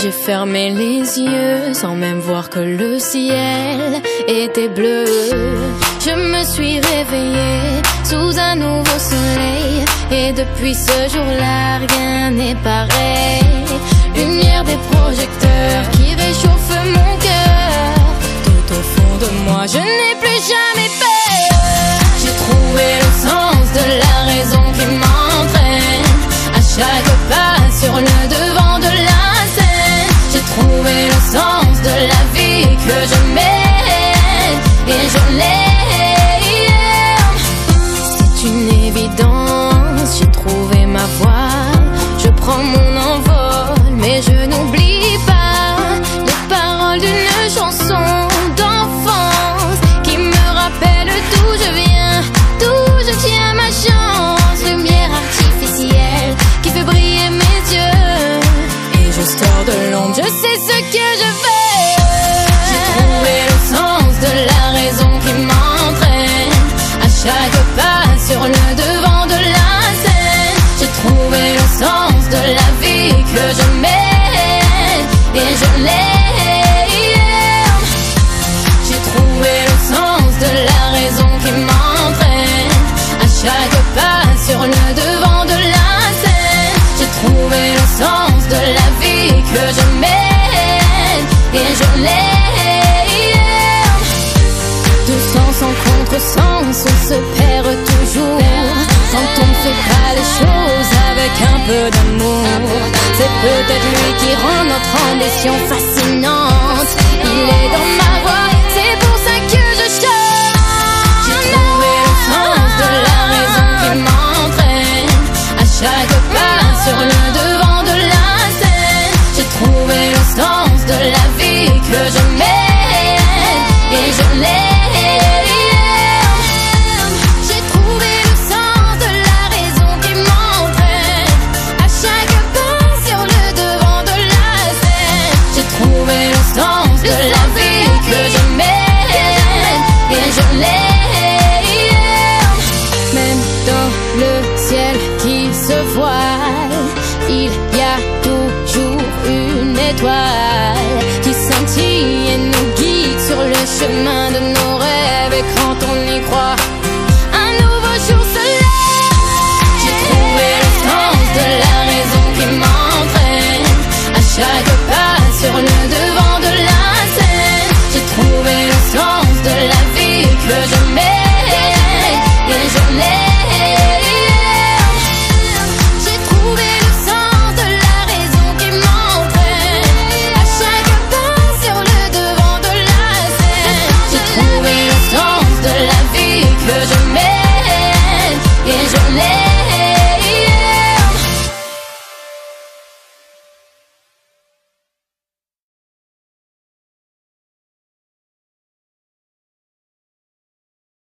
J'ai fermé les yeux sans même voir que le ciel était bleu. Je me suis réveillée sous un nouveau soleil et depuis ce jour-là rien n'est pareil. Lumière des projecteurs qui réchauffe mon cœur. Tout au fond de moi, je n'ai plus jamais peur. On se perd toujours. Quand on ne fait pas les choses avec un peu d'amour, c'est peut-être lui qui rend notre ambition fascinante. Il est dans ma voix, c'est pour ça que je chante. J'ai trouvé le sens de la raison qui m'entraîne à chaque pas sur le devant de la scène. J'ai trouvé le sens de la vie que je mène et je l'aime. toi.